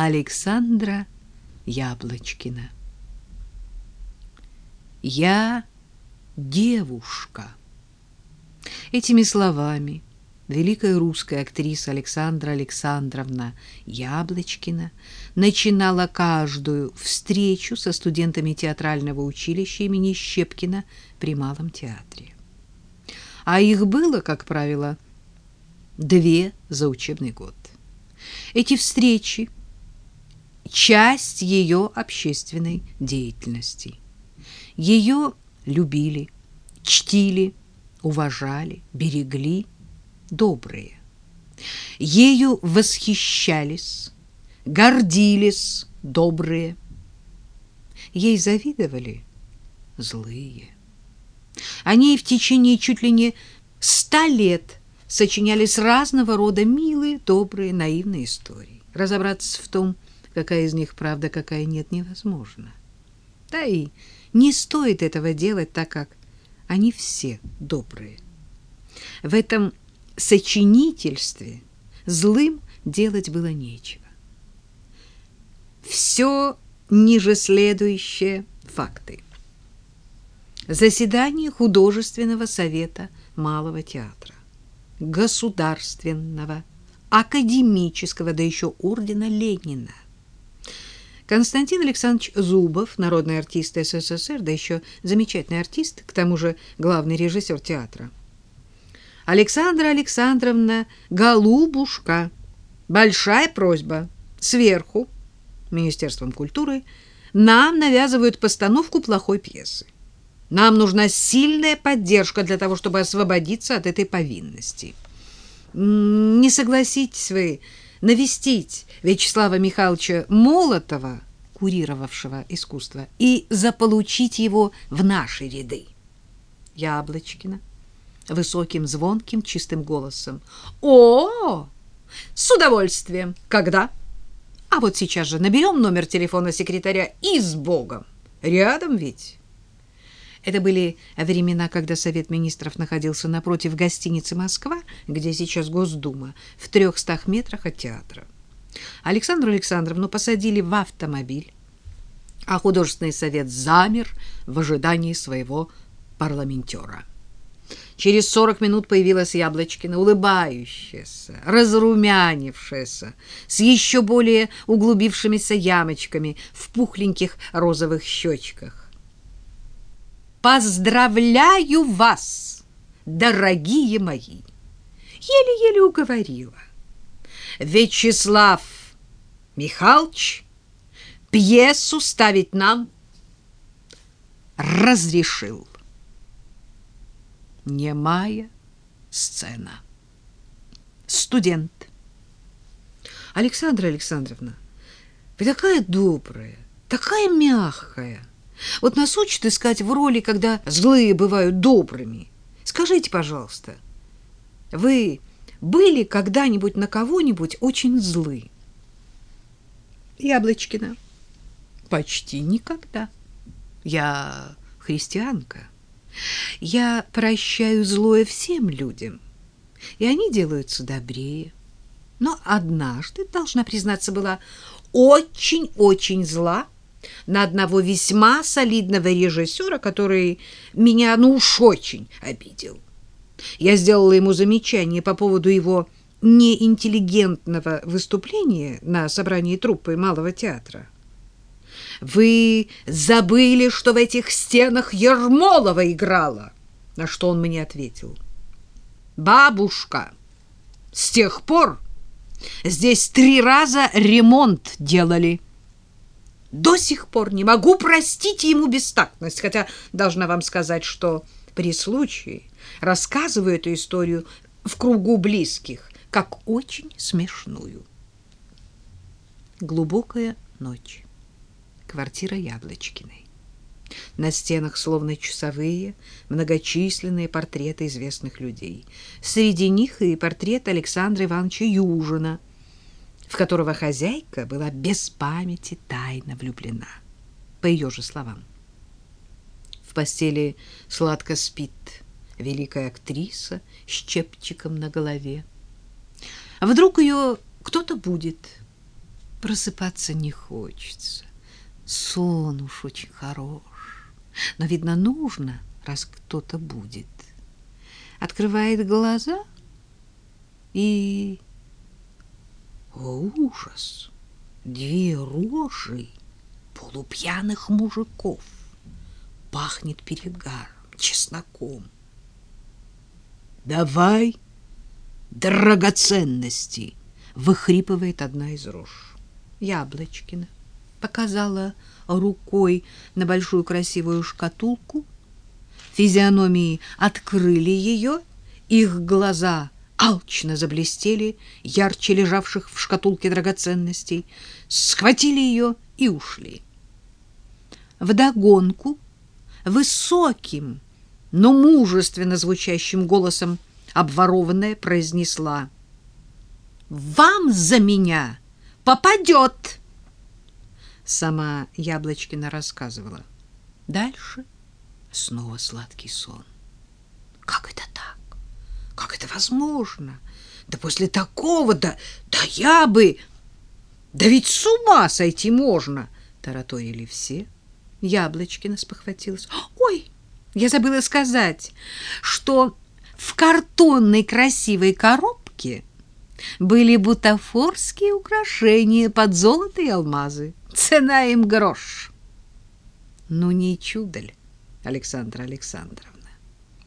Александра Яблочкина. Я девушка. Этими словами великая русская актриса Александра Александровна Яблочкина начинала каждую встречу со студентами театрального училища имени Щепкина при Малом театре. А их было, как правило, две за учебный год. Эти встречи – часть ее общественной деятельности. Ее любили, чтили, уважали, берегли добрые. Ею восхищались, гордились добрые. Ей завидовали злые. Они в течение чуть ли не ста лет сочинялись разного рода милые, добрые, наивные истории. Разобраться в том, какая из них правда, какая нет, невозможно. Да и не стоит этого делать, так как они все добрые. В этом сочинительстве злым делать было нечего. Все ниже следующие факты. Заседание художественного совета Малого театра, государственного, академического, да еще ордена Ленина. Константин Александрович Зубов, народный артист СССР, да еще замечательный артист, к тому же главный режиссер театра. Александра Александровна Голубушка. Большая просьба сверху, Министерством культуры, нам навязывают постановку плохой пьесы. Нам нужна сильная поддержка для того, чтобы освободиться от этой повинности. Не согласитесь вы навестить Вячеслава Михайловича Молотова, курировавшего искусство, и заполучить его в наши ряды. Яблочкина высоким, звонким, чистым голосом. О, с удовольствием. Когда? А вот сейчас же наберем номер телефона секретаря и с Богом. Рядом ведь. Это были времена, когда Совет министров находился напротив гостиницы «Москва», где сейчас Госдума, в трехстах метрах от театра. Александру Александровну посадили в автомобиль, а художественный совет замер в ожидании своего парламентера. Через сорок минут появилась Яблочкина, улыбающаяся, разрумянившаяся, с еще более углубившимися ямочками в пухленьких розовых щечках. «Поздравляю вас, дорогие мои!» Еле-еле уговорила. Вячеслав Михайлович пьесу ставить нам разрешил немая сцена. Студент. Александра Александровна, вы такая добрая, такая мягкая. Вот нас учат искать в роли, когда злые бывают добрыми. Скажите, пожалуйста, вы были когда-нибудь на кого-нибудь очень злы? Яблочкина. Почти никогда. Я христианка. Я прощаю злое всем людям, и они делаются добрее. Но однажды, должна признаться, была очень-очень зла на одного весьма солидного режиссера, который меня, ну уж очень обидел. Я сделала ему замечание по поводу его неинтеллигентного выступления на собрании труппы Малого театра. Вы забыли, что в этих стенах Ермолова играла? На что он мне ответил. Бабушка, с тех пор здесь три раза ремонт делали. До сих пор не могу простить ему бестактность, хотя должна вам сказать, что при случае рассказываю эту историю в кругу близких, как очень смешную. Глубокая ночь квартира Яблочкиной. На стенах, словно часовые, многочисленные портреты известных людей. Среди них и портрет Александра Ивановича Южина, в которого хозяйка была без памяти тайно влюблена, по ее же словам. В постели сладко спит великая актриса с чепчиком на голове. Вдруг ее кто-то будет. Просыпаться не хочется. Сон уж очень хорош. Но, видно, нужно, раз кто-то будет. Открывает глаза и... О, ужас! Две рожи полупьяных мужиков. Пахнет перегаром, чесноком. «Давай драгоценности!» — выхрипывает одна из рож. Яблочкина показала рукой на большую красивую шкатулку. Физиономии открыли ее, их глаза алчно заблестели, ярче лежавших в шкатулке драгоценностей, схватили ее и ушли. Вдогонку высоким, но мужественно звучащим голосом обворованная произнесла «Вам за меня попадет!» Сама Яблочкина рассказывала. Дальше снова сладкий сон. Как это так? Как это возможно? Да после такого, да, да я бы... Да ведь с ума сойти можно, тараторили все. Яблочкина спохватилась. Ой, я забыла сказать, что в картонной красивой коробке были бутафорские украшения под золото и алмазы. Цена им грош. Ну, не чудо ли, Александра Александровна?